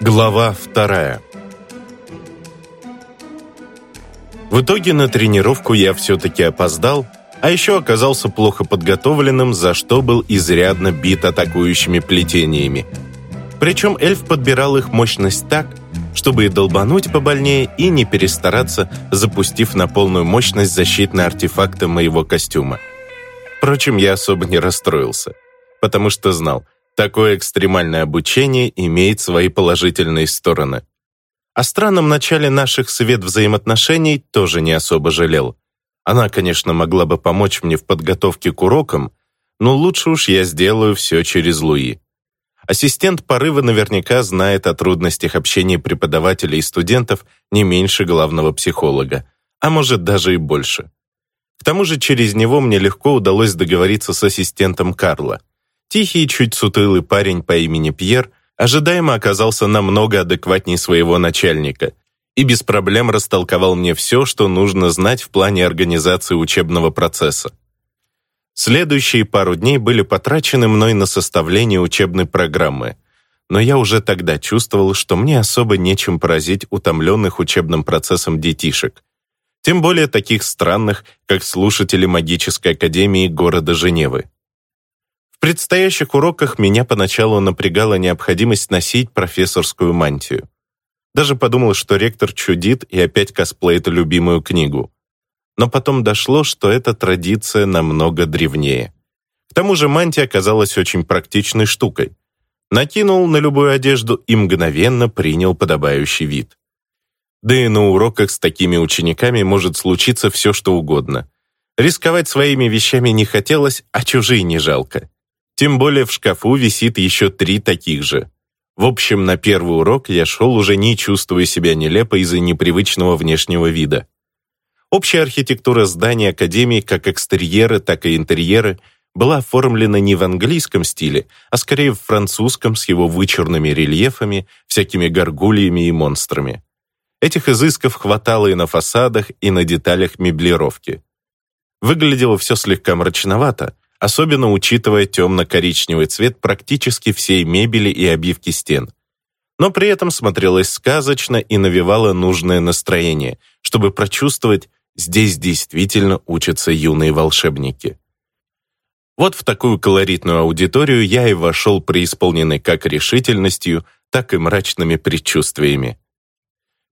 Глава вторая В итоге на тренировку я все-таки опоздал, а еще оказался плохо подготовленным, за что был изрядно бит атакующими плетениями. Причем эльф подбирал их мощность так, чтобы и долбануть побольнее, и не перестараться, запустив на полную мощность защитные артефакты моего костюма. Впрочем, я особо не расстроился, потому что знал, такое экстремальное обучение имеет свои положительные стороны. О странном начале наших свет взаимоотношений тоже не особо жалел. Она, конечно, могла бы помочь мне в подготовке к урокам, но лучше уж я сделаю все через Луи. Ассистент порыва наверняка знает о трудностях общения преподавателей и студентов не меньше главного психолога, а может даже и больше. К тому же через него мне легко удалось договориться с ассистентом Карла. Тихий чуть сутылый парень по имени Пьер ожидаемо оказался намного адекватнее своего начальника и без проблем растолковал мне все, что нужно знать в плане организации учебного процесса. Следующие пару дней были потрачены мной на составление учебной программы, но я уже тогда чувствовал, что мне особо нечем поразить утомленных учебным процессом детишек, тем более таких странных, как слушатели магической академии города Женевы. Предстоящих уроках меня поначалу напрягала необходимость носить профессорскую мантию. Даже подумал, что ректор чудит и опять косплеит любимую книгу. Но потом дошло, что эта традиция намного древнее. К тому же мантия оказалась очень практичной штукой. Накинул на любую одежду и мгновенно принял подобающий вид. Да и на уроках с такими учениками может случиться все, что угодно. Рисковать своими вещами не хотелось, а чужие не жалко. Тем более в шкафу висит еще три таких же. В общем, на первый урок я шел уже не чувствуя себя нелепо из-за непривычного внешнего вида. Общая архитектура здания Академии, как экстерьеры, так и интерьеры, была оформлена не в английском стиле, а скорее в французском с его вычурными рельефами, всякими горгульями и монстрами. Этих изысков хватало и на фасадах, и на деталях меблировки. Выглядело все слегка мрачновато, особенно учитывая темно-коричневый цвет практически всей мебели и обивки стен. Но при этом смотрелось сказочно и навевало нужное настроение, чтобы прочувствовать, здесь действительно учатся юные волшебники. Вот в такую колоритную аудиторию я и вошел преисполненный как решительностью, так и мрачными предчувствиями.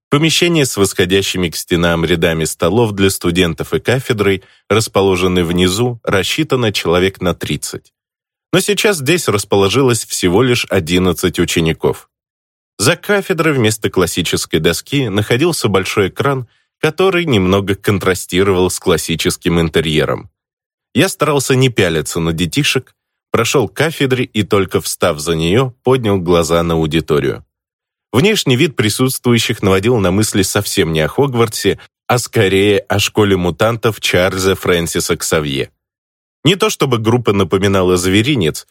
Помещение с восходящими к стенам рядами столов для студентов и кафедрой, расположенный внизу, рассчитано человек на 30. Но сейчас здесь расположилось всего лишь 11 учеников. За кафедрой вместо классической доски находился большой экран, который немного контрастировал с классическим интерьером. Я старался не пялиться на детишек, прошел к кафедре и только встав за нее, поднял глаза на аудиторию. Внешний вид присутствующих наводил на мысли совсем не о Хогвартсе, а скорее о школе мутантов Чарльза Фрэнсиса Ксавье. Не то чтобы группа напоминала зверинец,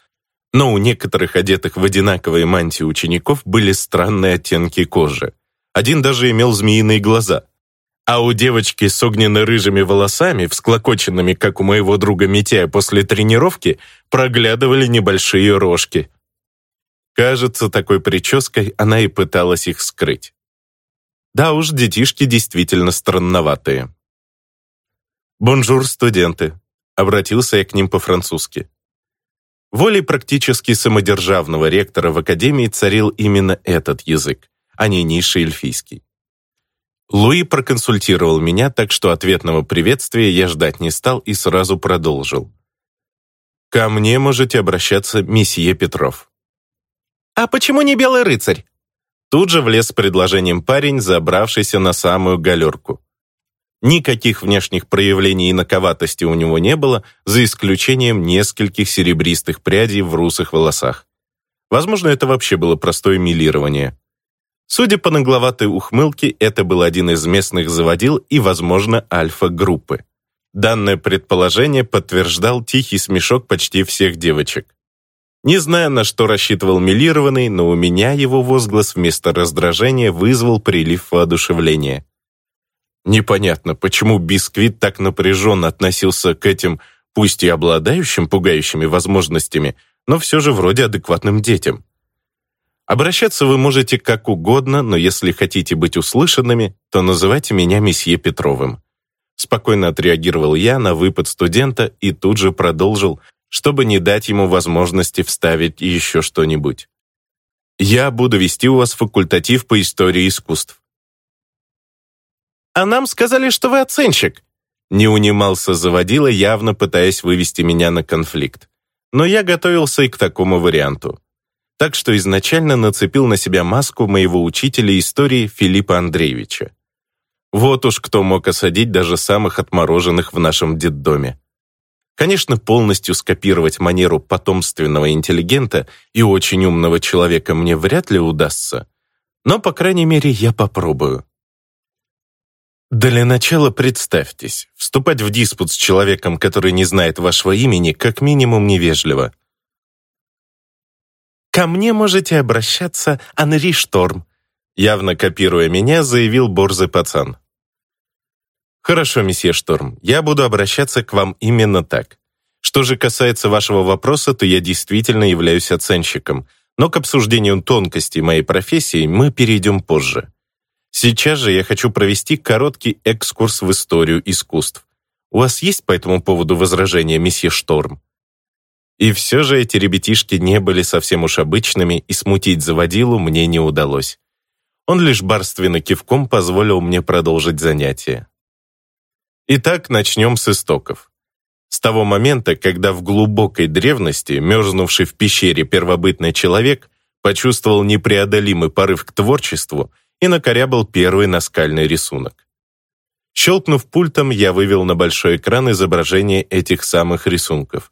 но у некоторых одетых в одинаковые мантии учеников были странные оттенки кожи. Один даже имел змеиные глаза. А у девочки с огненно-рыжими волосами, всклокоченными, как у моего друга Митяя после тренировки, проглядывали небольшие рожки. Кажется, такой прической она и пыталась их скрыть. Да уж, детишки действительно странноватые. «Бонжур, студенты», — обратился я к ним по-французски. Волей практически самодержавного ректора в академии царил именно этот язык, а не низший эльфийский. Луи проконсультировал меня, так что ответного приветствия я ждать не стал и сразу продолжил. «Ко мне можете обращаться месье Петров». «А почему не белый рыцарь?» Тут же влез с предложением парень, забравшийся на самую галерку. Никаких внешних проявлений инаковатости у него не было, за исключением нескольких серебристых прядей в русых волосах. Возможно, это вообще было простое милирование. Судя по нагловатой ухмылке, это был один из местных заводил и, возможно, альфа-группы. Данное предположение подтверждал тихий смешок почти всех девочек. Не знаю, на что рассчитывал милированный, но у меня его возглас вместо раздражения вызвал прилив воодушевления. Непонятно, почему Бисквит так напряженно относился к этим, пусть и обладающим пугающими возможностями, но все же вроде адекватным детям. Обращаться вы можете как угодно, но если хотите быть услышанными, то называйте меня месье Петровым. Спокойно отреагировал я на выпад студента и тут же продолжил, чтобы не дать ему возможности вставить еще что-нибудь. Я буду вести у вас факультатив по истории искусств. «А нам сказали, что вы оценщик», не унимался заводила, явно пытаясь вывести меня на конфликт. Но я готовился и к такому варианту. Так что изначально нацепил на себя маску моего учителя истории Филиппа Андреевича. Вот уж кто мог осадить даже самых отмороженных в нашем детдоме. Конечно, полностью скопировать манеру потомственного интеллигента и очень умного человека мне вряд ли удастся, но, по крайней мере, я попробую. Для начала представьтесь. Вступать в диспут с человеком, который не знает вашего имени, как минимум невежливо. «Ко мне можете обращаться, Анри Шторм», явно копируя меня, заявил борзый пацан. «Хорошо, месье Шторм, я буду обращаться к вам именно так. Что же касается вашего вопроса, то я действительно являюсь оценщиком, но к обсуждению тонкостей моей профессии мы перейдем позже. Сейчас же я хочу провести короткий экскурс в историю искусств. У вас есть по этому поводу возражения, месье Шторм?» И все же эти ребятишки не были совсем уж обычными, и смутить заводилу мне не удалось. Он лишь барственно кивком позволил мне продолжить занятие. Итак, начнем с истоков. С того момента, когда в глубокой древности, мерзнувший в пещере первобытный человек, почувствовал непреодолимый порыв к творчеству и накорябал первый наскальный рисунок. Щелкнув пультом, я вывел на большой экран изображение этих самых рисунков.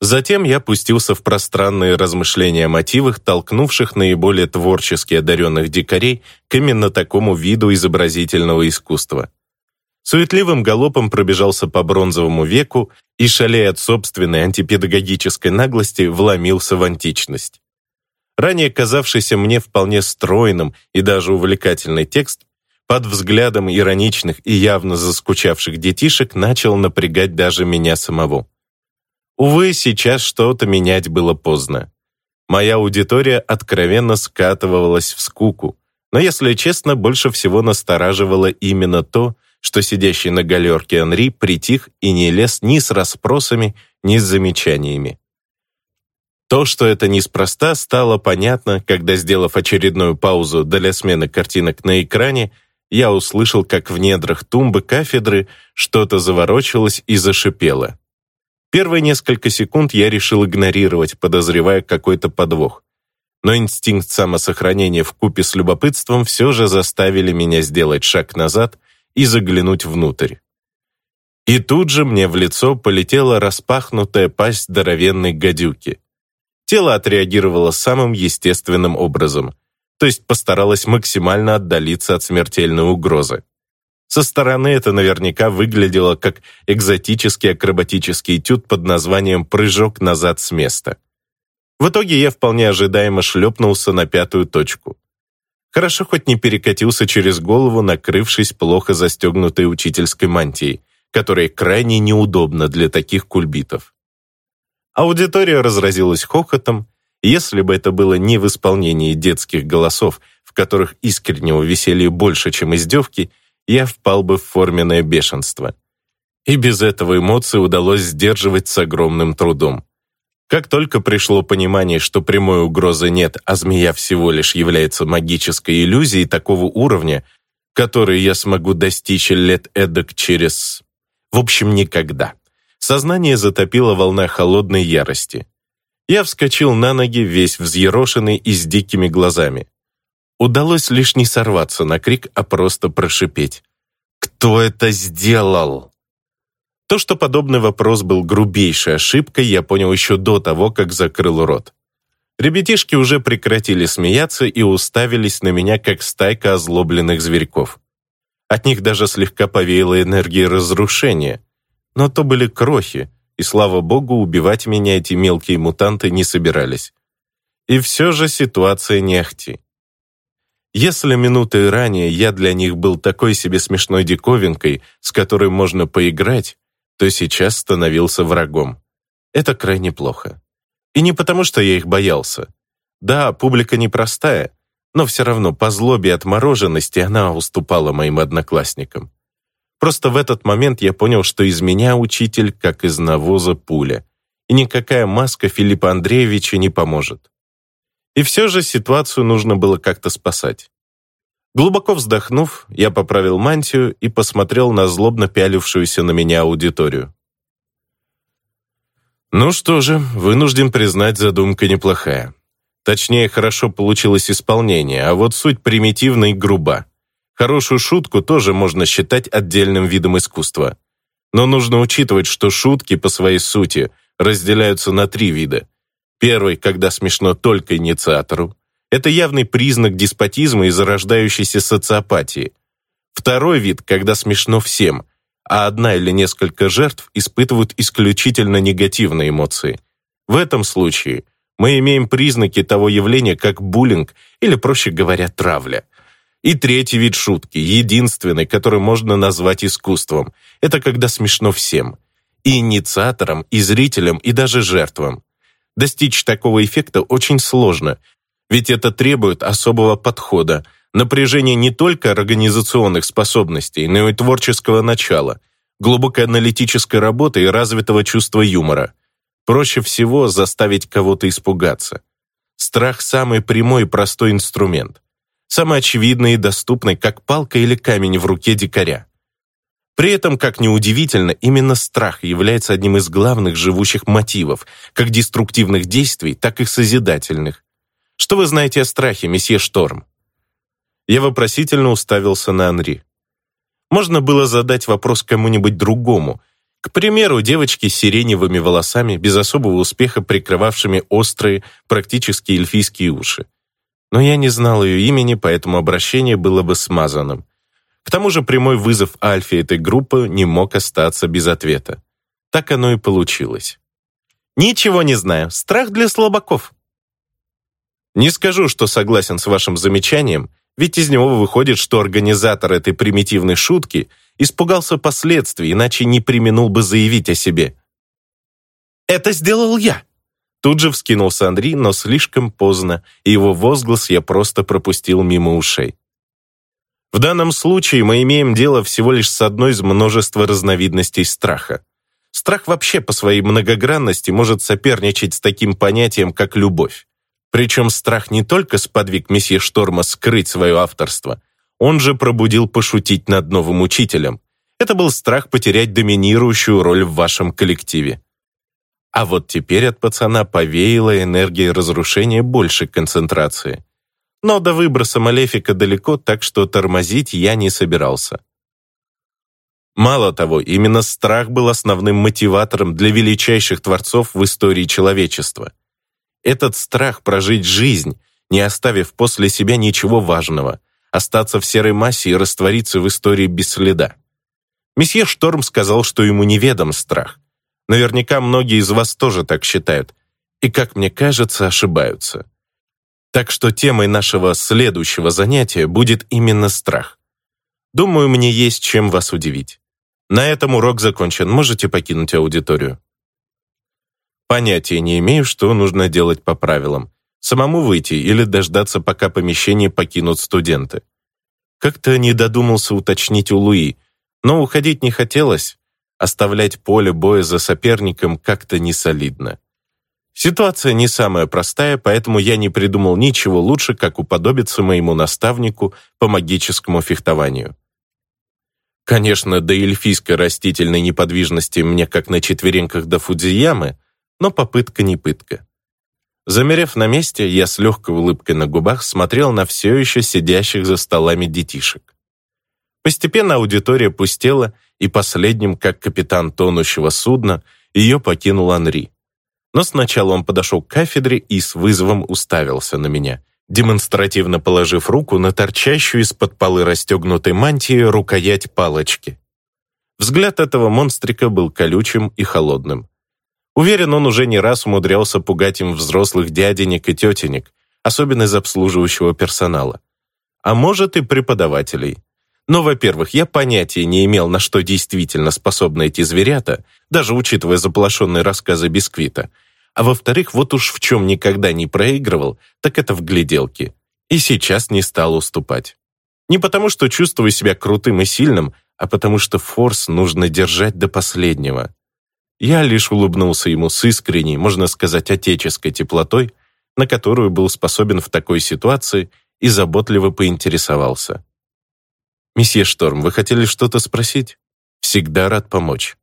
Затем я пустился в пространные размышления о мотивах, толкнувших наиболее творчески одаренных дикарей к именно такому виду изобразительного искусства – суетливым галопом пробежался по бронзовому веку и, шалея от собственной антипедагогической наглости, вломился в античность. Ранее казавшийся мне вполне стройным и даже увлекательный текст под взглядом ироничных и явно заскучавших детишек начал напрягать даже меня самого. Увы, сейчас что-то менять было поздно. Моя аудитория откровенно скатывалась в скуку, но, если честно, больше всего настораживало именно то, что сидящий на галерке Анри притих и не лез ни с расспросами, ни с замечаниями. То, что это неспроста, стало понятно, когда, сделав очередную паузу для смены картинок на экране, я услышал, как в недрах тумбы кафедры что-то заворочилось и зашипело. Первые несколько секунд я решил игнорировать, подозревая какой-то подвох. Но инстинкт самосохранения вкупе с любопытством все же заставили меня сделать шаг назад и заглянуть внутрь. И тут же мне в лицо полетела распахнутая пасть здоровенной гадюки. Тело отреагировало самым естественным образом, то есть постаралось максимально отдалиться от смертельной угрозы. Со стороны это наверняка выглядело как экзотический акробатический этюд под названием «Прыжок назад с места». В итоге я вполне ожидаемо шлепнулся на пятую точку. Хорошо хоть не перекатился через голову, накрывшись плохо застегнутой учительской мантией, которая крайне неудобна для таких кульбитов. Аудитория разразилась хохотом, если бы это было не в исполнении детских голосов, в которых искреннего веселья больше, чем издевки, я впал бы в форменное бешенство. И без этого эмоции удалось сдерживать с огромным трудом. Как только пришло понимание, что прямой угрозы нет, а змея всего лишь является магической иллюзией такого уровня, который я смогу достичь лет эдак через... В общем, никогда. Сознание затопило волна холодной ярости. Я вскочил на ноги, весь взъерошенный и с дикими глазами. Удалось лишь не сорваться на крик, а просто прошипеть. «Кто это сделал?» То, что подобный вопрос был грубейшей ошибкой, я понял еще до того, как закрыл рот. Ребятишки уже прекратили смеяться и уставились на меня, как стайка озлобленных зверьков. От них даже слегка повеяло энергией разрушения. Но то были крохи, и, слава богу, убивать меня эти мелкие мутанты не собирались. И все же ситуация не ахти. Если минуты ранее я для них был такой себе смешной диковинкой, с которой можно поиграть, то сейчас становился врагом. Это крайне плохо. И не потому, что я их боялся. Да, публика непростая, но все равно по злобе и отмороженности она уступала моим одноклассникам. Просто в этот момент я понял, что из меня учитель, как из навоза пуля, и никакая маска Филиппа Андреевича не поможет. И все же ситуацию нужно было как-то спасать. Глубоко вздохнув, я поправил мантию и посмотрел на злобно пялившуюся на меня аудиторию. Ну что же, вынужден признать, задумка неплохая. Точнее, хорошо получилось исполнение, а вот суть примитивна и груба. Хорошую шутку тоже можно считать отдельным видом искусства. Но нужно учитывать, что шутки по своей сути разделяются на три вида. Первый, когда смешно только инициатору. Это явный признак деспотизма и зарождающейся социопатии. Второй вид, когда смешно всем, а одна или несколько жертв испытывают исключительно негативные эмоции. В этом случае мы имеем признаки того явления, как буллинг или, проще говоря, травля. И третий вид шутки, единственный, который можно назвать искусством, это когда смешно всем. И инициаторам, и зрителям, и даже жертвам. Достичь такого эффекта очень сложно, ведь это требует особого подхода, напряжения не только организационных способностей, но и творческого начала, глубокой аналитической работы и развитого чувства юмора. Проще всего заставить кого-то испугаться. Страх – самый прямой и простой инструмент. Самый очевидный и доступный, как палка или камень в руке дикаря. При этом, как ни удивительно, именно страх является одним из главных живущих мотивов, как деструктивных действий, так и созидательных. Что вы знаете о страхе, месье Шторм? Я вопросительно уставился на Анри. Можно было задать вопрос кому-нибудь другому, к примеру, девочке с сиреневыми волосами, без особого успеха прикрывавшими острые, практически эльфийские уши. Но я не знал ее имени, поэтому обращение было бы смазанным. К тому же прямой вызов Альфе этой группы не мог остаться без ответа. Так оно и получилось. «Ничего не знаю. Страх для слабаков». Не скажу, что согласен с вашим замечанием, ведь из него выходит, что организатор этой примитивной шутки испугался последствий, иначе не применул бы заявить о себе. «Это сделал я!» Тут же вскинулся Андрей, но слишком поздно, и его возглас я просто пропустил мимо ушей. В данном случае мы имеем дело всего лишь с одной из множества разновидностей страха. Страх вообще по своей многогранности может соперничать с таким понятием, как любовь. Причем страх не только сподвиг месье Шторма скрыть свое авторство, он же пробудил пошутить над новым учителем. Это был страх потерять доминирующую роль в вашем коллективе. А вот теперь от пацана повеяло энергией разрушения больше концентрации. Но до выброса Малефика далеко, так что тормозить я не собирался. Мало того, именно страх был основным мотиватором для величайших творцов в истории человечества. Этот страх прожить жизнь, не оставив после себя ничего важного, остаться в серой массе и раствориться в истории без следа. Месье Шторм сказал, что ему неведом страх. Наверняка многие из вас тоже так считают. И, как мне кажется, ошибаются. Так что темой нашего следующего занятия будет именно страх. Думаю, мне есть чем вас удивить. На этом урок закончен. Можете покинуть аудиторию. Понятия не имею, что нужно делать по правилам. Самому выйти или дождаться, пока помещение покинут студенты. Как-то не додумался уточнить у Луи, но уходить не хотелось. Оставлять поле боя за соперником как-то не солидно. Ситуация не самая простая, поэтому я не придумал ничего лучше, как уподобиться моему наставнику по магическому фехтованию. Конечно, до эльфийской растительной неподвижности мне как на четвереньках до Фудзиямы, но попытка не пытка. Замерев на месте, я с легкой улыбкой на губах смотрел на все еще сидящих за столами детишек. Постепенно аудитория пустела, и последним, как капитан тонущего судна, ее покинул Анри. Но сначала он подошел к кафедре и с вызовом уставился на меня, демонстративно положив руку на торчащую из-под полы расстегнутой мантии рукоять палочки. Взгляд этого монстрика был колючим и холодным. Уверен, он уже не раз умудрялся пугать им взрослых дяденек и тетенек, особенно из обслуживающего персонала. А может и преподавателей. Но, во-первых, я понятия не имел, на что действительно способны эти зверята, даже учитывая заполошенные рассказы Бисквита. а во-вторых, вот уж в чем никогда не проигрывал, так это в гляделке. И сейчас не стал уступать. Не потому, что чувствую себя крутым и сильным, а потому что форс нужно держать до последнего. Я лишь улыбнулся ему с искренней, можно сказать, отеческой теплотой, на которую был способен в такой ситуации, и заботливо поинтересовался. «Месье Шторм, вы хотели что-то спросить? Всегда рад помочь».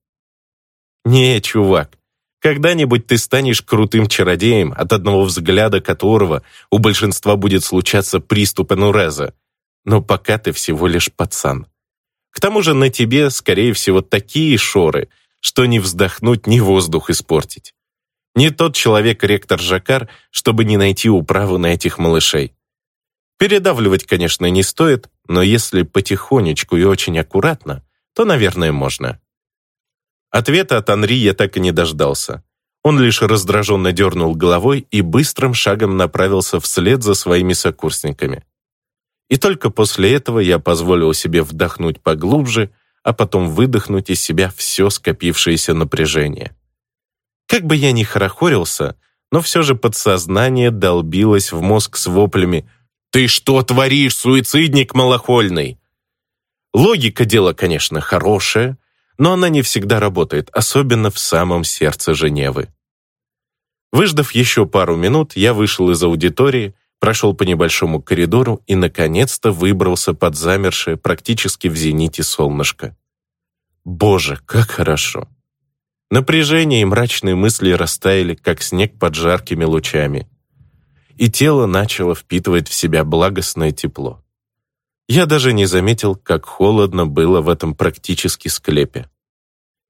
«Не, чувак, когда-нибудь ты станешь крутым чародеем, от одного взгляда которого у большинства будет случаться приступ энуреза. Но пока ты всего лишь пацан. К тому же на тебе, скорее всего, такие шоры, что не вздохнуть, ни воздух испортить. Не тот человек ректор Жакар, чтобы не найти управу на этих малышей. Передавливать, конечно, не стоит, но если потихонечку и очень аккуратно, то, наверное, можно. Ответа от Анри я так и не дождался. Он лишь раздраженно дернул головой и быстрым шагом направился вслед за своими сокурсниками. И только после этого я позволил себе вдохнуть поглубже, а потом выдохнуть из себя все скопившееся напряжение. Как бы я ни хорохорился, но все же подсознание долбилось в мозг с воплями «Ты что творишь, суицидник малохольный?» Логика дела, конечно, хорошая, но она не всегда работает, особенно в самом сердце Женевы. Выждав еще пару минут, я вышел из аудитории, прошел по небольшому коридору и, наконец-то, выбрался под замершее практически в зените солнышко. Боже, как хорошо! Напряжение и мрачные мысли растаяли, как снег под жаркими лучами. И тело начало впитывать в себя благостное тепло. Я даже не заметил, как холодно было в этом практически склепе.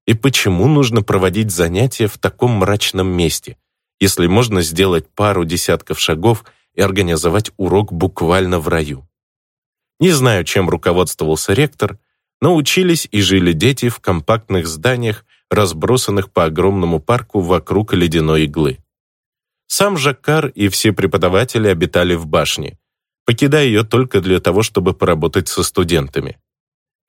И почему нужно проводить занятия в таком мрачном месте, если можно сделать пару десятков шагов и организовать урок буквально в раю? Не знаю, чем руководствовался ректор, но учились и жили дети в компактных зданиях, разбросанных по огромному парку вокруг ледяной иглы. Сам Жаккар и все преподаватели обитали в башне, покидая ее только для того, чтобы поработать со студентами.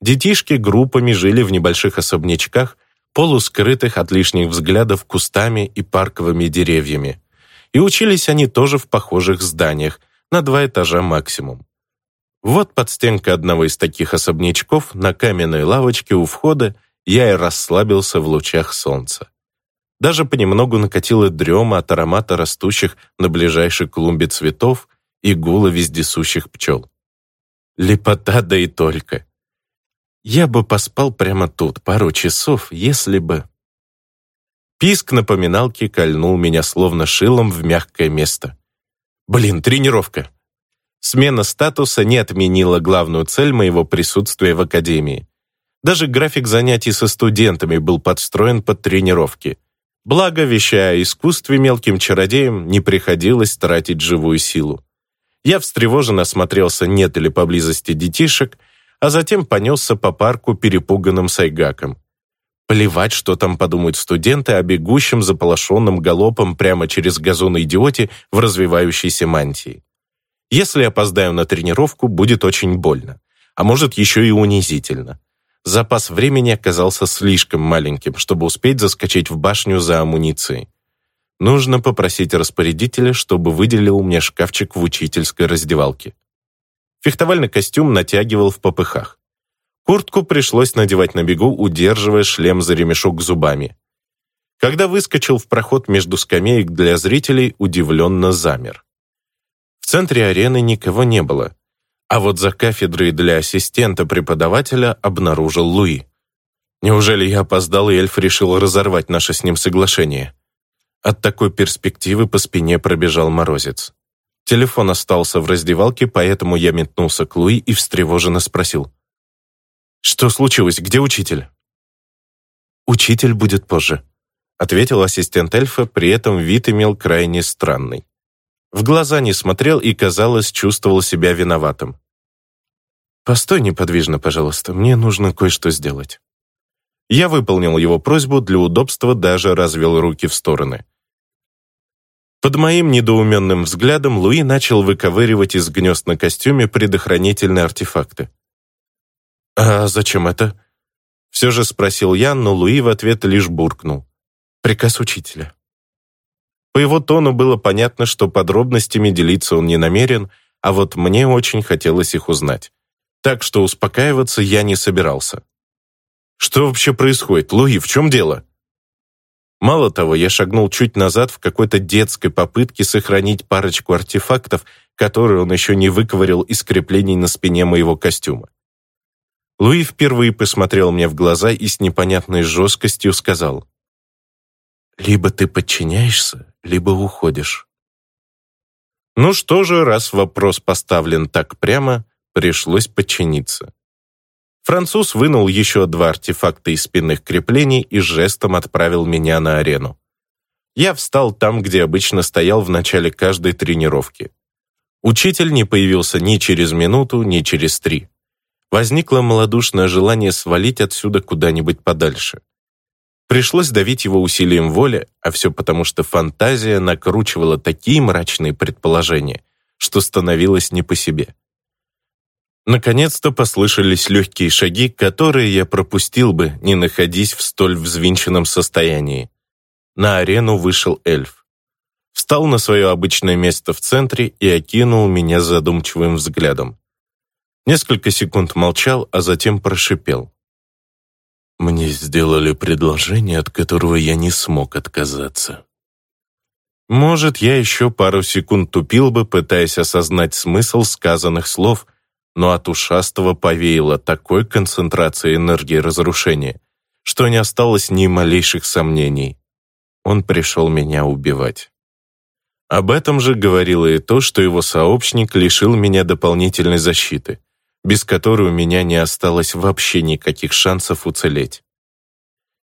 Детишки группами жили в небольших особнячках, полускрытых от лишних взглядов кустами и парковыми деревьями. И учились они тоже в похожих зданиях, на два этажа максимум. Вот под стенкой одного из таких особнячков на каменной лавочке у входа я и расслабился в лучах солнца. Даже понемногу накатила дрема от аромата растущих на ближайшей клумбе цветов и гула вездесущих пчел. Лепота да и только. Я бы поспал прямо тут пару часов, если бы... Писк напоминалки кольнул меня словно шилом в мягкое место. Блин, тренировка. Смена статуса не отменила главную цель моего присутствия в академии. Даже график занятий со студентами был подстроен под тренировки. Благо, вещая о искусстве мелким чародеям, не приходилось тратить живую силу. Я встревоженно осмотрелся, нет ли поблизости детишек, а затем понесся по парку перепуганным сайгаком. Плевать, что там подумают студенты о бегущем заполошенном галопом прямо через газон идиоте в развивающейся мантии. Если опоздаю на тренировку, будет очень больно, а может еще и унизительно. Запас времени оказался слишком маленьким, чтобы успеть заскочить в башню за амуницией. Нужно попросить распорядителя, чтобы выделил мне шкафчик в учительской раздевалке. Фехтовальный костюм натягивал в попыхах. Куртку пришлось надевать на бегу, удерживая шлем за ремешок зубами. Когда выскочил в проход между скамеек для зрителей, удивленно замер. В центре арены никого не было, а вот за кафедрой для ассистента преподавателя обнаружил Луи. Неужели я опоздал, и эльф решил разорвать наше с ним соглашение? От такой перспективы по спине пробежал морозец. Телефон остался в раздевалке, поэтому я метнулся к Луи и встревоженно спросил. «Что случилось? Где учитель?» «Учитель будет позже», — ответил ассистент эльфа, при этом вид имел крайне странный. В глаза не смотрел и, казалось, чувствовал себя виноватым. «Постой неподвижно, пожалуйста, мне нужно кое-что сделать». Я выполнил его просьбу, для удобства даже развел руки в стороны. Под моим недоуменным взглядом Луи начал выковыривать из гнезд на костюме предохранительные артефакты. «А зачем это?» Все же спросил я, но Луи в ответ лишь буркнул. «Приказ учителя». По его тону было понятно, что подробностями делиться он не намерен, а вот мне очень хотелось их узнать. Так что успокаиваться я не собирался. «Что вообще происходит? Луи, в чем дело?» Мало того, я шагнул чуть назад в какой-то детской попытке сохранить парочку артефактов, которые он еще не выковырял из креплений на спине моего костюма. Луи впервые посмотрел мне в глаза и с непонятной жесткостью сказал, «Либо ты подчиняешься, либо уходишь». Ну что же, раз вопрос поставлен так прямо, пришлось подчиниться. Француз вынул еще два артефакта из спинных креплений и жестом отправил меня на арену. Я встал там, где обычно стоял в начале каждой тренировки. Учитель не появился ни через минуту, ни через три. Возникло малодушное желание свалить отсюда куда-нибудь подальше. Пришлось давить его усилием воли, а все потому, что фантазия накручивала такие мрачные предположения, что становилось не по себе. Наконец-то послышались легкие шаги, которые я пропустил бы, не находясь в столь взвинченном состоянии. На арену вышел эльф. Встал на свое обычное место в центре и окинул меня задумчивым взглядом. Несколько секунд молчал, а затем прошипел. «Мне сделали предложение, от которого я не смог отказаться». Может, я еще пару секунд тупил бы, пытаясь осознать смысл сказанных слов, но от ушастого повеяло такой концентрацией энергии разрушения, что не осталось ни малейших сомнений. Он пришел меня убивать. Об этом же говорило и то, что его сообщник лишил меня дополнительной защиты, без которой у меня не осталось вообще никаких шансов уцелеть.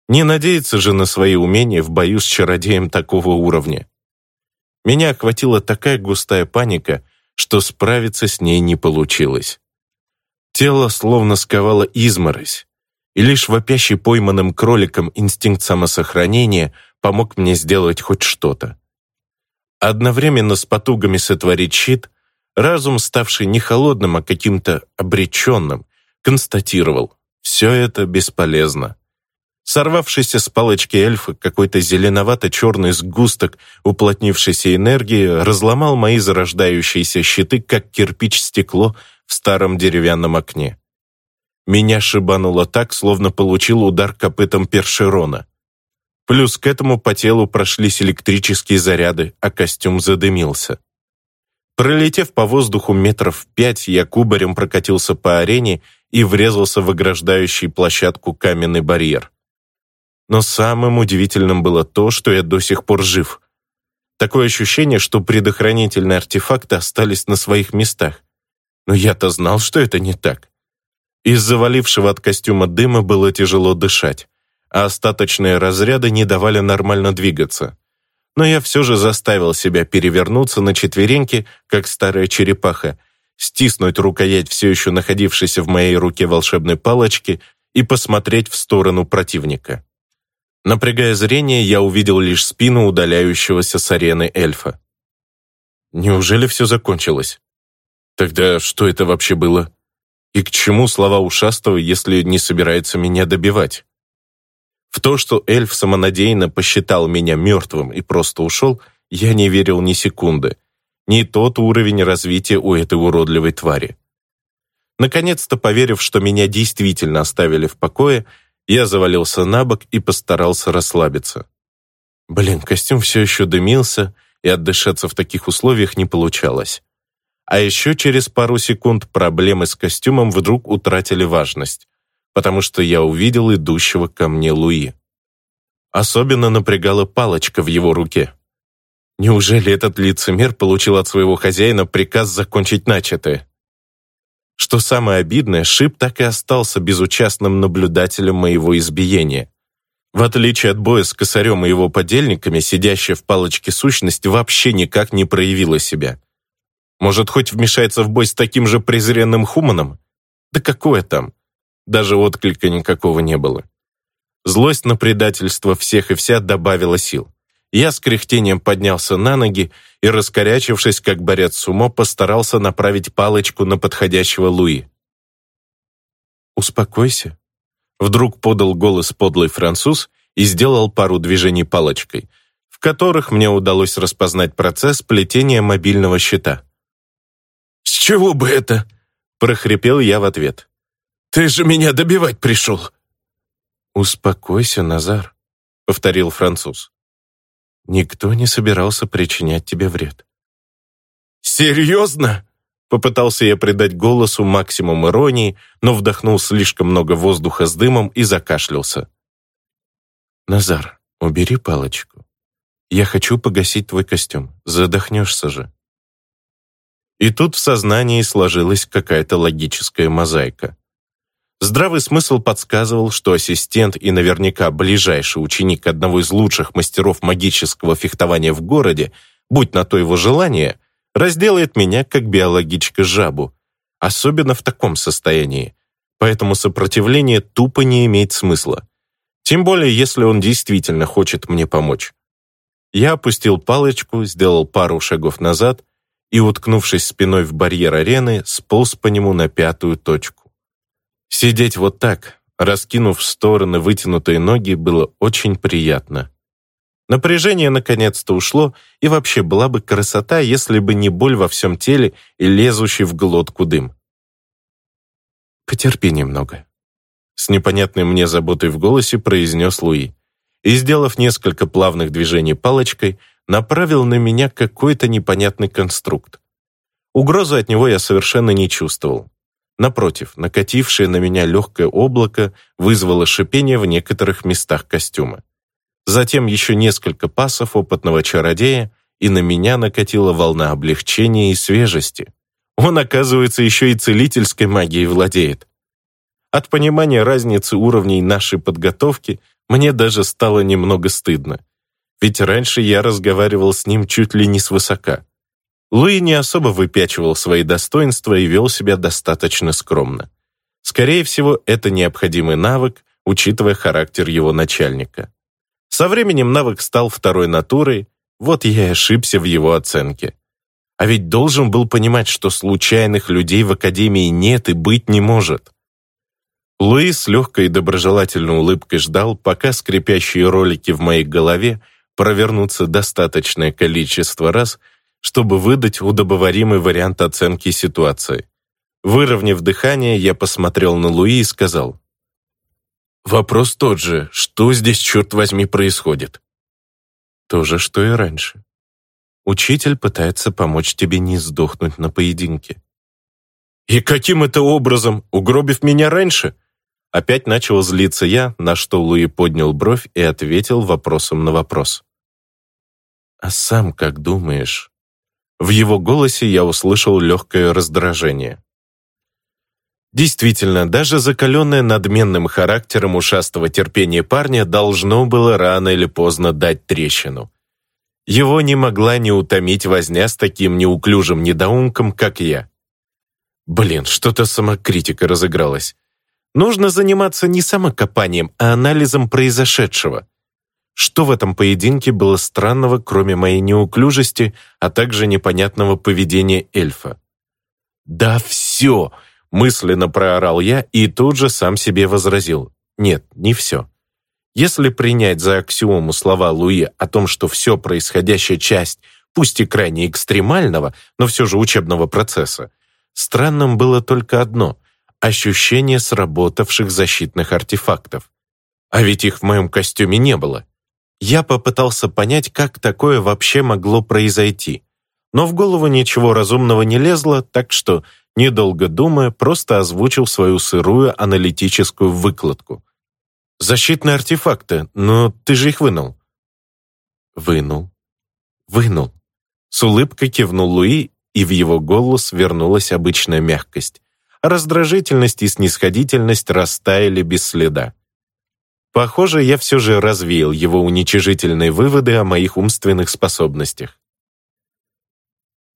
Не надеяться же на свои умения в бою с чародеем такого уровня. Меня охватила такая густая паника, что справиться с ней не получилось. Тело словно сковало изморозь, и лишь вопящий пойманным кроликом инстинкт самосохранения помог мне сделать хоть что-то. Одновременно с потугами сотворить щит, разум, ставший не холодным, а каким-то обреченным, констатировал, все это бесполезно. Сорвавшийся с палочки эльфа какой-то зеленовато-черный сгусток уплотнившейся энергии разломал мои зарождающиеся щиты, как кирпич стекло в старом деревянном окне. Меня шибануло так, словно получил удар копытом першерона. Плюс к этому по телу прошлись электрические заряды, а костюм задымился. Пролетев по воздуху метров пять, я кубарем прокатился по арене и врезался в ограждающий площадку каменный барьер. Но самым удивительным было то, что я до сих пор жив. Такое ощущение, что предохранительные артефакты остались на своих местах. Но я-то знал, что это не так. Из завалившего от костюма дыма было тяжело дышать, а остаточные разряды не давали нормально двигаться. Но я все же заставил себя перевернуться на четвереньки, как старая черепаха, стиснуть рукоять все еще находившейся в моей руке волшебной палочки и посмотреть в сторону противника. Напрягая зрение, я увидел лишь спину удаляющегося с арены эльфа. Неужели все закончилось? Тогда что это вообще было? И к чему слова ушастого, если не собирается меня добивать? В то, что эльф самонадеянно посчитал меня мертвым и просто ушел, я не верил ни секунды. Не тот уровень развития у этой уродливой твари. Наконец-то, поверив, что меня действительно оставили в покое, я завалился на бок и постарался расслабиться. Блин, костюм все еще дымился, и отдышаться в таких условиях не получалось. А еще через пару секунд проблемы с костюмом вдруг утратили важность, потому что я увидел идущего ко мне Луи. Особенно напрягала палочка в его руке. Неужели этот лицемер получил от своего хозяина приказ закончить начатое? Что самое обидное, Шип так и остался безучастным наблюдателем моего избиения. В отличие от боя с косарем и его подельниками, сидящая в палочке сущность вообще никак не проявила себя. Может, хоть вмешается в бой с таким же презренным Хуманом? Да какое там? Даже отклика никакого не было. Злость на предательство всех и вся добавила сил. Я с кряхтением поднялся на ноги и, раскорячившись, как борец сумо, постарался направить палочку на подходящего Луи. «Успокойся», — вдруг подал голос подлый француз и сделал пару движений палочкой, в которых мне удалось распознать процесс плетения мобильного щита. «С чего бы это?» — прохрипел я в ответ. «Ты же меня добивать пришел!» «Успокойся, Назар», — повторил француз. «Никто не собирался причинять тебе вред». «Серьезно?» Попытался я придать голосу максимум иронии, но вдохнул слишком много воздуха с дымом и закашлялся. «Назар, убери палочку. Я хочу погасить твой костюм. Задохнешься же». И тут в сознании сложилась какая-то логическая мозаика. Здравый смысл подсказывал, что ассистент и наверняка ближайший ученик одного из лучших мастеров магического фехтования в городе, будь на то его желание, разделает меня как биологичка жабу, особенно в таком состоянии. Поэтому сопротивление тупо не имеет смысла. Тем более, если он действительно хочет мне помочь. Я опустил палочку, сделал пару шагов назад и, уткнувшись спиной в барьер арены, сполз по нему на пятую точку. Сидеть вот так, раскинув в стороны вытянутые ноги, было очень приятно. Напряжение наконец-то ушло, и вообще была бы красота, если бы не боль во всем теле и лезущий в глотку дым. «Потерпи немного», — с непонятной мне заботой в голосе произнес Луи, и, сделав несколько плавных движений палочкой, направил на меня какой-то непонятный конструкт. Угрозы от него я совершенно не чувствовал. Напротив, накатившее на меня легкое облако вызвало шипение в некоторых местах костюма. Затем еще несколько пасов опытного чародея, и на меня накатила волна облегчения и свежести. Он, оказывается, еще и целительской магией владеет. От понимания разницы уровней нашей подготовки мне даже стало немного стыдно. Ведь раньше я разговаривал с ним чуть ли не свысока. Луи не особо выпячивал свои достоинства и вел себя достаточно скромно. Скорее всего, это необходимый навык, учитывая характер его начальника. Со временем навык стал второй натурой, вот я и ошибся в его оценке. А ведь должен был понимать, что случайных людей в Академии нет и быть не может. Луис с легкой и доброжелательной улыбкой ждал, пока скрипящие ролики в моей голове провернутся достаточное количество раз, чтобы выдать удобоваримый вариант оценки ситуации. Выровняв дыхание, я посмотрел на Луи и сказал, Вопрос тот же, что здесь, черт возьми, происходит? То же, что и раньше. Учитель пытается помочь тебе не сдохнуть на поединке. И каким это образом, угробив меня раньше? Опять начал злиться я, на что Луи поднял бровь и ответил вопросом на вопрос. «А сам как думаешь?» В его голосе я услышал легкое раздражение. Действительно, даже закаленное надменным характером ушастого терпения парня должно было рано или поздно дать трещину. Его не могла не утомить возня с таким неуклюжим недоумком, как я. Блин, что-то самокритика разыгралась. Нужно заниматься не самокопанием, а анализом произошедшего. Что в этом поединке было странного, кроме моей неуклюжести, а также непонятного поведения эльфа? Да все! Мысленно проорал я и тут же сам себе возразил. Нет, не все. Если принять за аксиому слова Луи о том, что все происходящая часть, пусть и крайне экстремального, но все же учебного процесса, странным было только одно — ощущение сработавших защитных артефактов. А ведь их в моем костюме не было. Я попытался понять, как такое вообще могло произойти. Но в голову ничего разумного не лезло, так что недолго думая, просто озвучил свою сырую аналитическую выкладку. «Защитные артефакты, но ты же их вынул». «Вынул. Вынул». С улыбкой кивнул Луи, и в его голос вернулась обычная мягкость. Раздражительность и снисходительность растаяли без следа. Похоже, я все же развеял его уничижительные выводы о моих умственных способностях.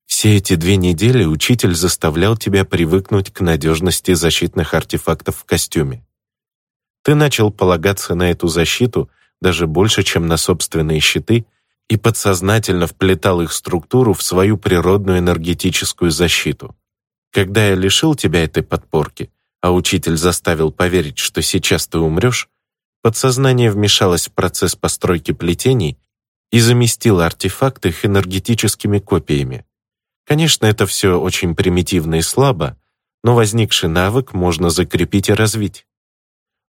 Все эти две недели учитель заставлял тебя привыкнуть к надежности защитных артефактов в костюме. Ты начал полагаться на эту защиту даже больше, чем на собственные щиты, и подсознательно вплетал их структуру в свою природную энергетическую защиту. Когда я лишил тебя этой подпорки, а учитель заставил поверить, что сейчас ты умрешь, подсознание вмешалось в процесс постройки плетений и заместил артефакт их энергетическими копиями. Конечно, это все очень примитивно и слабо, но возникший навык можно закрепить и развить.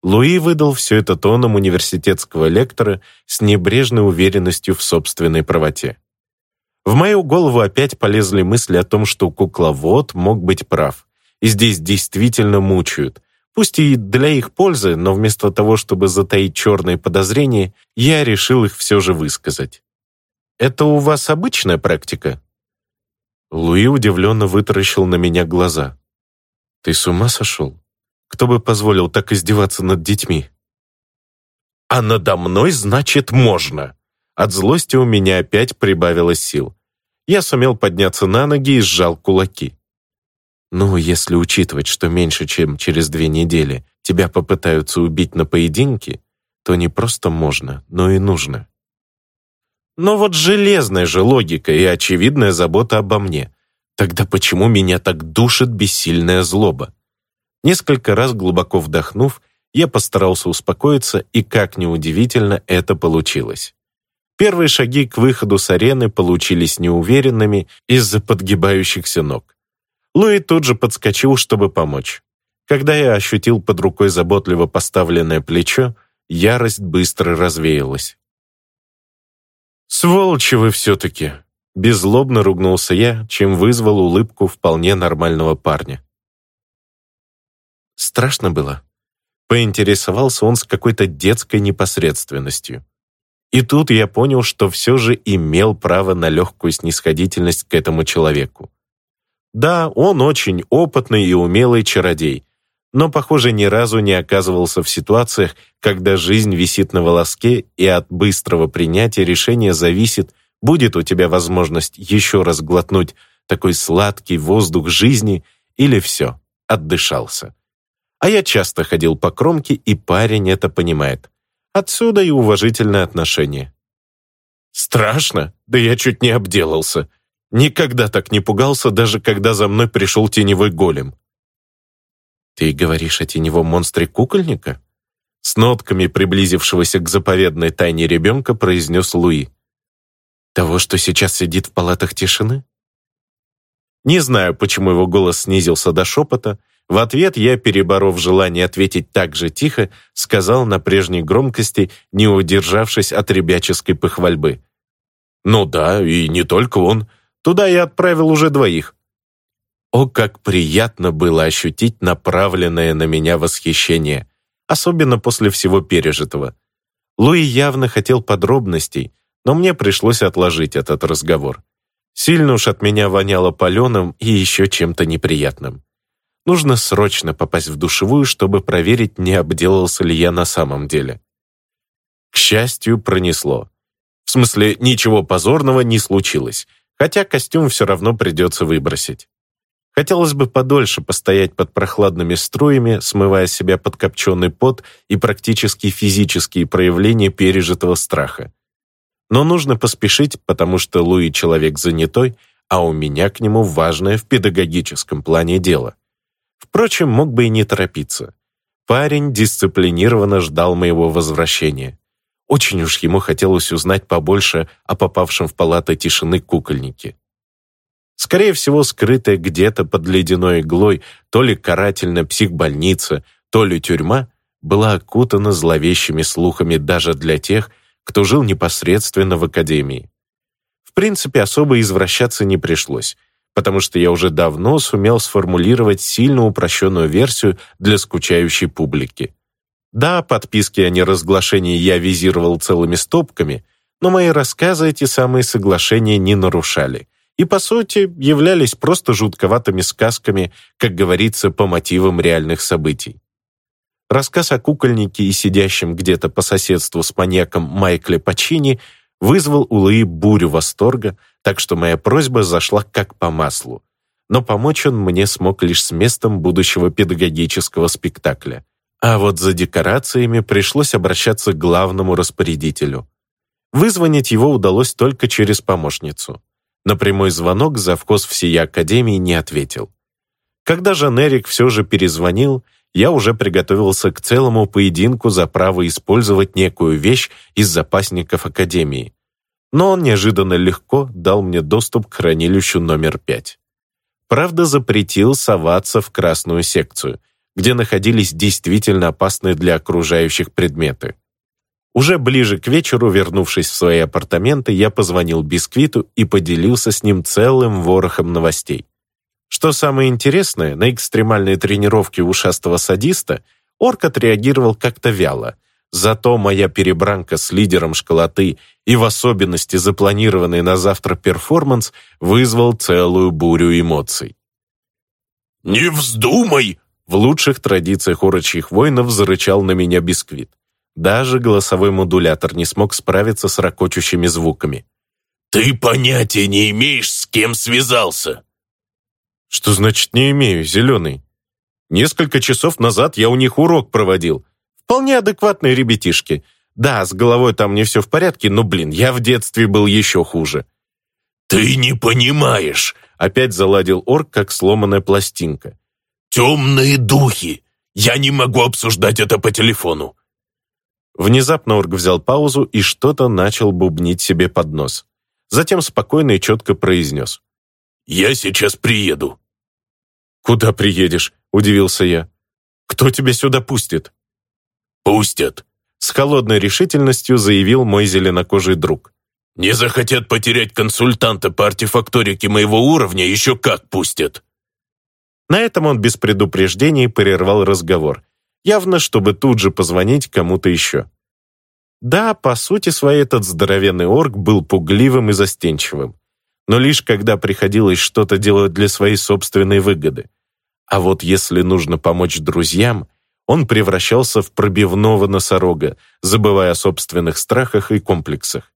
Луи выдал все это тоном университетского лектора с небрежной уверенностью в собственной правоте. В мою голову опять полезли мысли о том, что кукловод мог быть прав, и здесь действительно мучают, пусть и для их пользы, но вместо того, чтобы затаить черные подозрения, я решил их все же высказать. «Это у вас обычная практика?» Луи удивленно вытаращил на меня глаза. «Ты с ума сошел? Кто бы позволил так издеваться над детьми?» «А надо мной, значит, можно!» От злости у меня опять прибавилось сил. Я сумел подняться на ноги и сжал кулаки. «Ну, если учитывать, что меньше чем через две недели тебя попытаются убить на поединке, то не просто можно, но и нужно». Но вот железная же логика и очевидная забота обо мне. Тогда почему меня так душит бессильная злоба? Несколько раз глубоко вдохнув, я постарался успокоиться, и, как ни удивительно, это получилось. Первые шаги к выходу с арены получились неуверенными из-за подгибающихся ног. Луи тут же подскочил, чтобы помочь. Когда я ощутил под рукой заботливо поставленное плечо, ярость быстро развеялась. «Сволочи вы все-таки!» Беззлобно ругнулся я, чем вызвал улыбку вполне нормального парня. Страшно было. Поинтересовался он с какой-то детской непосредственностью. И тут я понял, что все же имел право на легкую снисходительность к этому человеку. Да, он очень опытный и умелый чародей, но, похоже, ни разу не оказывался в ситуациях, когда жизнь висит на волоске, и от быстрого принятия решения зависит, будет у тебя возможность еще раз глотнуть такой сладкий воздух жизни или все, отдышался. А я часто ходил по кромке, и парень это понимает. Отсюда и уважительное отношение. Страшно? Да я чуть не обделался. Никогда так не пугался, даже когда за мной пришел теневой голем. «Ты говоришь о теневом монстре-кукольника?» С нотками приблизившегося к заповедной тайне ребенка произнес Луи. «Того, что сейчас сидит в палатах тишины?» Не знаю, почему его голос снизился до шепота. В ответ я, переборов желание ответить так же тихо, сказал на прежней громкости, не удержавшись от ребяческой похвальбы. «Ну да, и не только он. Туда я отправил уже двоих. О, как приятно было ощутить направленное на меня восхищение, особенно после всего пережитого. Луи явно хотел подробностей, но мне пришлось отложить этот разговор. Сильно уж от меня воняло паленым и еще чем-то неприятным. Нужно срочно попасть в душевую, чтобы проверить, не обделался ли я на самом деле. К счастью, пронесло. В смысле, ничего позорного не случилось, хотя костюм все равно придется выбросить. Хотелось бы подольше постоять под прохладными струями, смывая себя подкопченный пот и практически физические проявления пережитого страха. Но нужно поспешить, потому что Луи человек занятой, а у меня к нему важное в педагогическом плане дело. Впрочем, мог бы и не торопиться. Парень дисциплинированно ждал моего возвращения. Очень уж ему хотелось узнать побольше о попавшем в палаты тишины кукольнике. Скорее всего, скрытая где-то под ледяной иглой то ли карательная психбольница, то ли тюрьма, была окутана зловещими слухами даже для тех, кто жил непосредственно в академии. В принципе, особо извращаться не пришлось, потому что я уже давно сумел сформулировать сильно упрощенную версию для скучающей публики. Да, подписки о неразглашении я визировал целыми стопками, но мои рассказы эти самые соглашения не нарушали и, по сути, являлись просто жутковатыми сказками, как говорится, по мотивам реальных событий. Рассказ о кукольнике и сидящем где-то по соседству с маньяком Майкле Пачини вызвал у Луи бурю восторга, так что моя просьба зашла как по маслу. Но помочь он мне смог лишь с местом будущего педагогического спектакля. А вот за декорациями пришлось обращаться к главному распорядителю. Вызвонить его удалось только через помощницу. На прямой звонок завхоз всей академии не ответил. Когда же Нерик все же перезвонил, я уже приготовился к целому поединку за право использовать некую вещь из запасников академии. но он неожиданно легко дал мне доступ к хранилищу номер пять. Правда, запретил соваться в красную секцию, где находились действительно опасные для окружающих предметы. Уже ближе к вечеру, вернувшись в свои апартаменты, я позвонил Бисквиту и поделился с ним целым ворохом новостей. Что самое интересное, на экстремальные тренировки ушастого садиста орк отреагировал как-то вяло, зато моя перебранка с лидером школоты и в особенности запланированный на завтра перформанс вызвал целую бурю эмоций. «Не вздумай!» В лучших традициях орочьих воинов зарычал на меня бисквит. Даже голосовой модулятор не смог справиться с ракочущими звуками. «Ты понятия не имеешь, с кем связался!» «Что значит не имею, зеленый? Несколько часов назад я у них урок проводил. Вполне адекватные ребятишки. Да, с головой там не все в порядке, но, блин, я в детстве был еще хуже». «Ты не понимаешь!» Опять заладил орк, как сломанная пластинка. «Темные духи! Я не могу обсуждать это по телефону. Внезапно Орг взял паузу и что-то начал бубнить себе под нос. Затем спокойно и четко произнес. «Я сейчас приеду». «Куда приедешь?» – удивился я. «Кто тебя сюда пустит?» «Пустят», – с холодной решительностью заявил мой зеленокожий друг. «Не захотят потерять консультанта по артефакторике моего уровня, еще как пустят». На этом он без предупреждений прервал разговор – явно чтобы тут же позвонить кому-то еще. Да, по сути своей этот здоровенный орк был пугливым и застенчивым, но лишь когда приходилось что-то делать для своей собственной выгоды. А вот если нужно помочь друзьям, он превращался в пробивного носорога, забывая о собственных страхах и комплексах.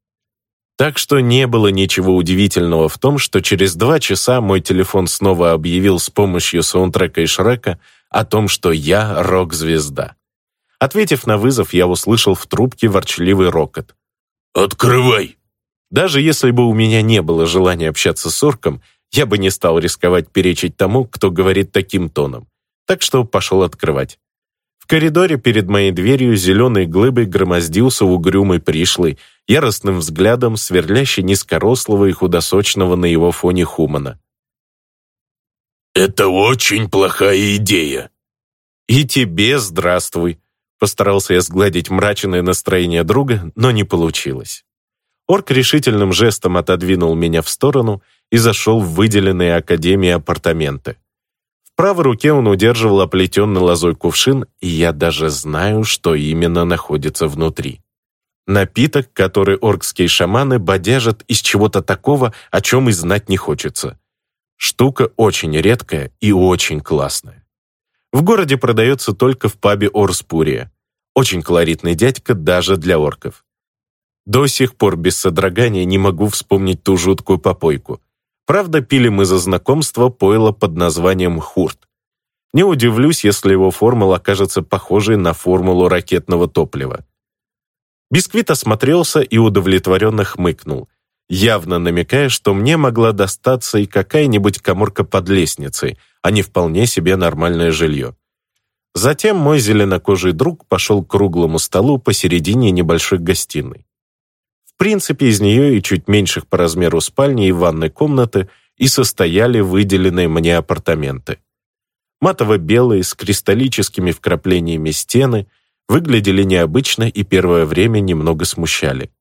Так что не было ничего удивительного в том, что через два часа мой телефон снова объявил с помощью саундтрека и Шрека о том, что я рок-звезда. Ответив на вызов, я услышал в трубке ворчливый рокот. «Открывай!» Даже если бы у меня не было желания общаться с орком, я бы не стал рисковать перечить тому, кто говорит таким тоном. Так что пошел открывать. В коридоре перед моей дверью зеленой глыбой громоздился угрюмый пришлый, яростным взглядом сверлящий низкорослого и худосочного на его фоне хумана. «Это очень плохая идея». «И тебе здравствуй», — постарался я сгладить мрачное настроение друга, но не получилось. Орк решительным жестом отодвинул меня в сторону и зашел в выделенные Академией апартаменты. Правой руке он удерживал оплетенный лозой кувшин, и я даже знаю, что именно находится внутри. Напиток, который оркские шаманы бодяжат из чего-то такого, о чем и знать не хочется. Штука очень редкая и очень классная. В городе продается только в пабе Орспурия. Очень колоритный дядька даже для орков. До сих пор без содрогания не могу вспомнить ту жуткую попойку. Правда, пили мы за знакомство пойло под названием «Хурт». Не удивлюсь, если его формула окажется похожей на формулу ракетного топлива. Бисквит осмотрелся и удовлетворенно хмыкнул – явно намекая, что мне могла достаться и какая-нибудь коморка под лестницей, а не вполне себе нормальное жилье. Затем мой зеленокожий друг пошел к круглому столу посередине небольшой гостиной. Принципе, из нее и чуть меньших по размеру спальни и ванной комнаты и состояли выделенные мне апартаменты. Матово-белые, с кристаллическими вкраплениями стены, выглядели необычно и первое время немного смущали.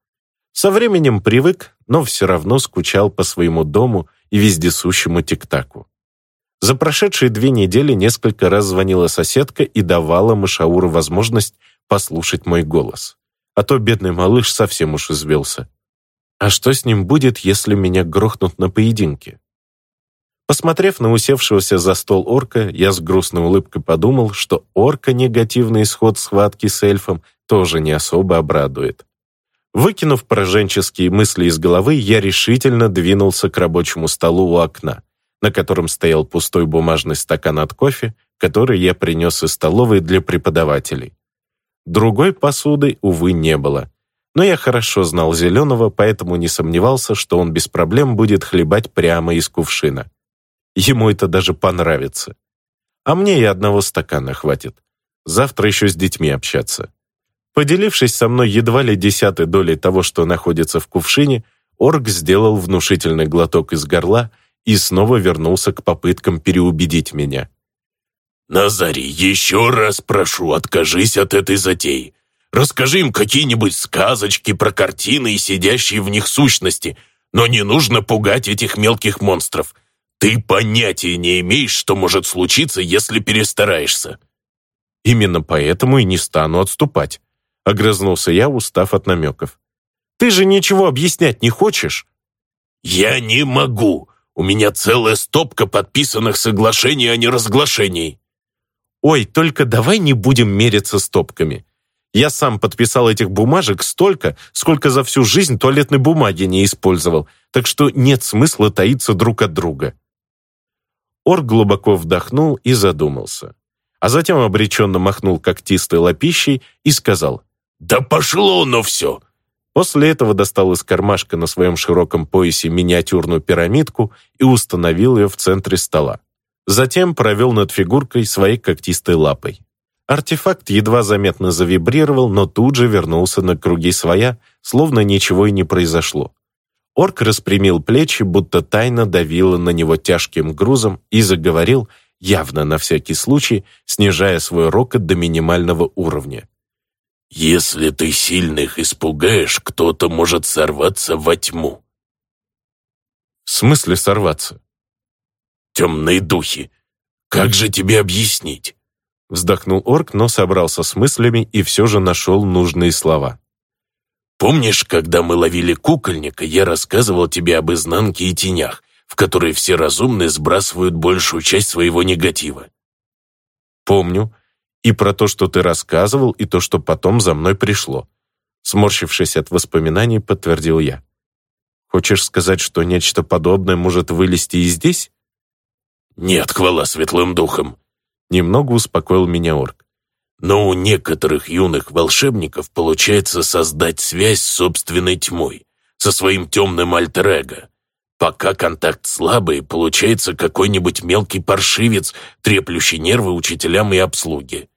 Со временем привык, но все равно скучал по своему дому и вездесущему тиктаку. За прошедшие две недели несколько раз звонила соседка и давала Машауру возможность послушать мой голос. А то бедный малыш совсем уж извелся. А что с ним будет, если меня грохнут на поединке? Посмотрев на усевшегося за стол орка, я с грустной улыбкой подумал, что орка негативный исход схватки с эльфом тоже не особо обрадует. Выкинув пораженческие мысли из головы, я решительно двинулся к рабочему столу у окна, на котором стоял пустой бумажный стакан от кофе, который я принес из столовой для преподавателей. Другой посуды, увы, не было. Но я хорошо знал Зеленого, поэтому не сомневался, что он без проблем будет хлебать прямо из кувшина. Ему это даже понравится. А мне и одного стакана хватит. Завтра еще с детьми общаться. Поделившись со мной едва ли десятой долей того, что находится в кувшине, Орк сделал внушительный глоток из горла и снова вернулся к попыткам переубедить меня. «Назарий, еще раз прошу, откажись от этой затеи. Расскажи им какие-нибудь сказочки про картины и сидящие в них сущности, но не нужно пугать этих мелких монстров. Ты понятия не имеешь, что может случиться, если перестараешься». «Именно поэтому и не стану отступать», — огрызнулся я, устав от намеков. «Ты же ничего объяснять не хочешь?» «Я не могу. У меня целая стопка подписанных соглашений о неразглашении». «Ой, только давай не будем мериться стопками. Я сам подписал этих бумажек столько, сколько за всю жизнь туалетной бумаги не использовал, так что нет смысла таиться друг от друга». Орк глубоко вдохнул и задумался. А затем обреченно махнул когтистой лапищей и сказал «Да пошло оно все!» После этого достал из кармашка на своем широком поясе миниатюрную пирамидку и установил ее в центре стола. Затем провел над фигуркой своей когтистой лапой. Артефакт едва заметно завибрировал, но тут же вернулся на круги своя, словно ничего и не произошло. Орк распрямил плечи, будто тайно давило на него тяжким грузом и заговорил, явно на всякий случай, снижая свой рокот до минимального уровня. «Если ты сильных испугаешь, кто-то может сорваться во тьму». «В смысле сорваться?» «Темные духи. Как же тебе объяснить?» Вздохнул орк, но собрался с мыслями и все же нашел нужные слова. «Помнишь, когда мы ловили кукольника, я рассказывал тебе об изнанке и тенях, в которые все разумные сбрасывают большую часть своего негатива?» «Помню. И про то, что ты рассказывал, и то, что потом за мной пришло». Сморщившись от воспоминаний, подтвердил я. «Хочешь сказать, что нечто подобное может вылезти и здесь?» «Нет, хвала светлым духам. Немного успокоил меня орк. Но у некоторых юных волшебников получается создать связь с собственной тьмой, со своим темным альтер-эго. Пока контакт слабый, получается какой-нибудь мелкий паршивец, треплющий нервы учителям и обслуге.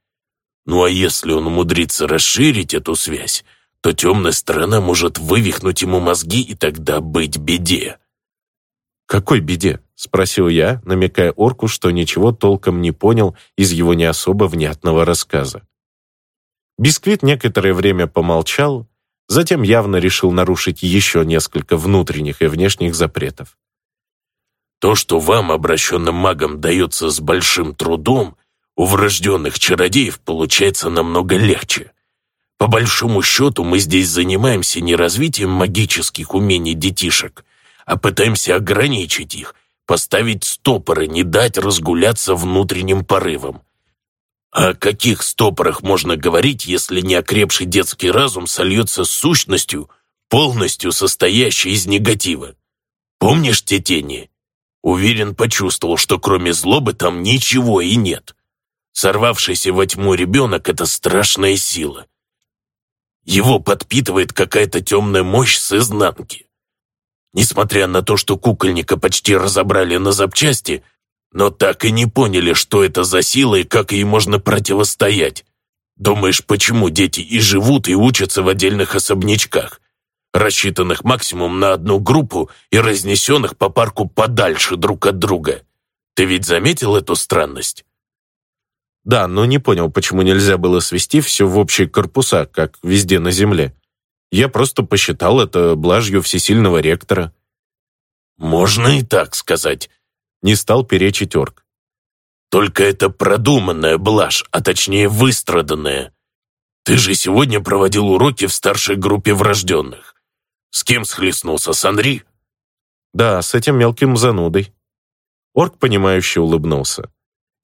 Ну а если он умудрится расширить эту связь, то темная сторона может вывихнуть ему мозги и тогда быть беде. «Какой беде?» — спросил я, намекая орку, что ничего толком не понял из его не особо внятного рассказа. Бисквит некоторое время помолчал, затем явно решил нарушить еще несколько внутренних и внешних запретов. «То, что вам, обращенным магам, дается с большим трудом, у врожденных чародеев получается намного легче. По большому счету мы здесь занимаемся не развитием магических умений детишек, а пытаемся ограничить их, поставить стопоры, не дать разгуляться внутренним порывам. О каких стопорах можно говорить, если неокрепший детский разум сольется с сущностью, полностью состоящей из негатива? Помнишь те тени? Уверен, почувствовал, что кроме злобы там ничего и нет. Сорвавшийся во тьму ребенок — это страшная сила. Его подпитывает какая-то темная мощь с изнанки. Несмотря на то, что кукольника почти разобрали на запчасти, но так и не поняли, что это за сила и как ей можно противостоять. Думаешь, почему дети и живут, и учатся в отдельных особнячках, рассчитанных максимум на одну группу и разнесенных по парку подальше друг от друга? Ты ведь заметил эту странность? Да, но не понял, почему нельзя было свести все в общие корпуса, как везде на Земле. Я просто посчитал это блажью всесильного ректора». «Можно и так сказать», — не стал перечить орк. «Только это продуманная блажь, а точнее выстраданная. Ты же сегодня проводил уроки в старшей группе врожденных. С кем схлестнулся, с Анри?» «Да, с этим мелким занудой». Орк, понимающе улыбнулся.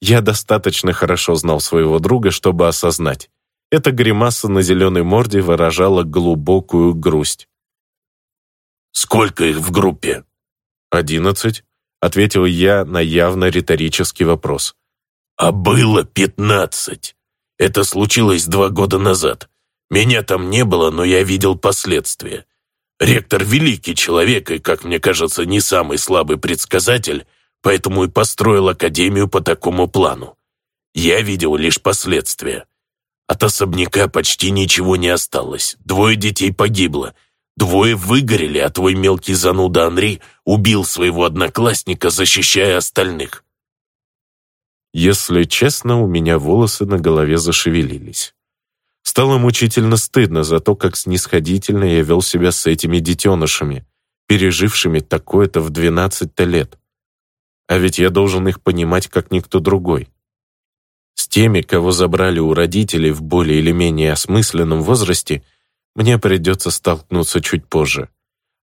Я достаточно хорошо знал своего друга, чтобы осознать. Эта гримаса на зеленой морде выражала глубокую грусть. «Сколько их в группе?» «Одиннадцать», — ответил я на явно риторический вопрос. «А было пятнадцать. Это случилось два года назад. Меня там не было, но я видел последствия. Ректор великий человек и, как мне кажется, не самый слабый предсказатель, поэтому и построил академию по такому плану. Я видел лишь последствия. От особняка почти ничего не осталось. Двое детей погибло. Двое выгорели, а твой мелкий зануда Анри убил своего одноклассника, защищая остальных. Если честно, у меня волосы на голове зашевелились. Стало мучительно стыдно за то, как снисходительно я вел себя с этими детенышами, пережившими такое-то в 12 лет. А ведь я должен их понимать, как никто другой. С теми, кого забрали у родителей в более или менее осмысленном возрасте, мне придется столкнуться чуть позже.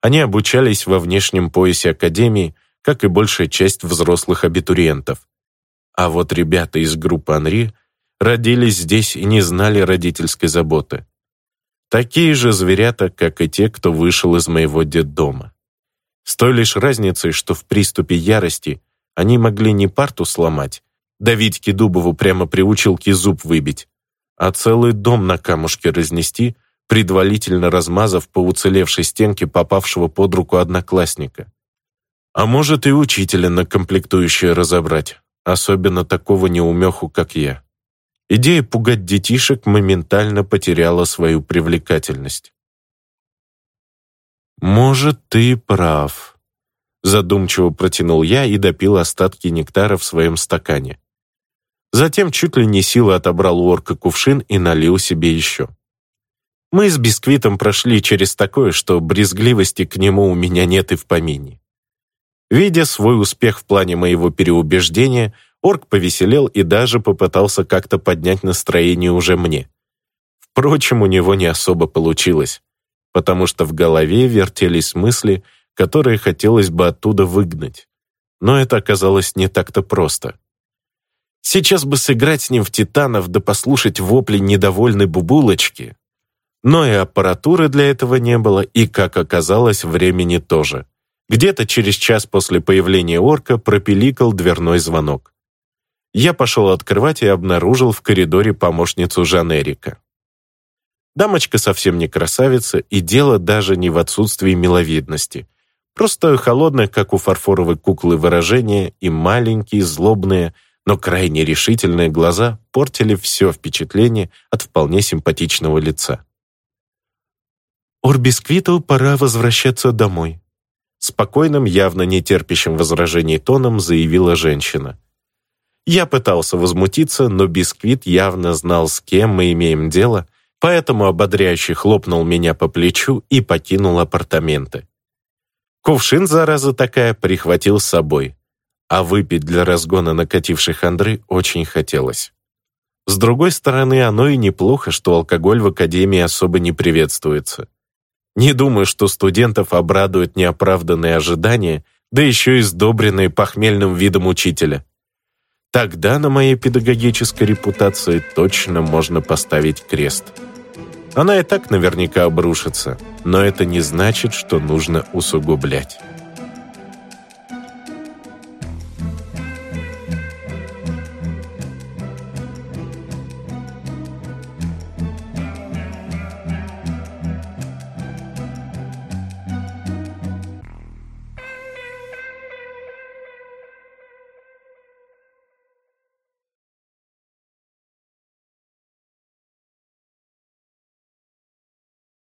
Они обучались во внешнем поясе академии, как и большая часть взрослых абитуриентов. А вот ребята из группы Анри родились здесь и не знали родительской заботы. Такие же зверята, как и те, кто вышел из моего детдома. С той лишь разницей, что в приступе ярости они могли не парту сломать, да Витьке Дубову прямо при училке зуб выбить, а целый дом на камушке разнести, предварительно размазав по уцелевшей стенке попавшего под руку одноклассника. А может и учителя на комплектующее разобрать, особенно такого неумеху, как я. Идея пугать детишек моментально потеряла свою привлекательность. «Может, ты прав», — задумчиво протянул я и допил остатки нектара в своем стакане. Затем чуть ли не силой отобрал у орка кувшин и налил себе еще. Мы с бисквитом прошли через такое, что брезгливости к нему у меня нет и в помине. Видя свой успех в плане моего переубеждения, орк повеселел и даже попытался как-то поднять настроение уже мне. Впрочем, у него не особо получилось, потому что в голове вертелись мысли, которые хотелось бы оттуда выгнать. Но это оказалось не так-то просто. Сейчас бы сыграть с ним в «Титанов» да послушать вопли недовольной бубулочки. Но и аппаратуры для этого не было, и, как оказалось, времени тоже. Где-то через час после появления орка пропиликал дверной звонок. Я пошел открывать и обнаружил в коридоре помощницу Жанерика. Дамочка совсем не красавица, и дело даже не в отсутствии миловидности. Просто холодное, как у фарфоровой куклы, выражение и маленькие, злобные, но крайне решительные глаза портили все впечатление от вполне симпатичного лица. «Орбисквиту пора возвращаться домой», спокойным, явно не терпящим возражений тоном заявила женщина. Я пытался возмутиться, но Бисквит явно знал, с кем мы имеем дело, поэтому ободряюще хлопнул меня по плечу и покинул апартаменты. Кувшин, зараза такая, прихватил с собой а выпить для разгона накатившей хандры очень хотелось. С другой стороны, оно и неплохо, что алкоголь в академии особо не приветствуется. Не думаю, что студентов обрадуют неоправданные ожидания, да еще и сдобренные похмельным видом учителя. Тогда на моей педагогической репутации точно можно поставить крест. Она и так наверняка обрушится, но это не значит, что нужно усугублять.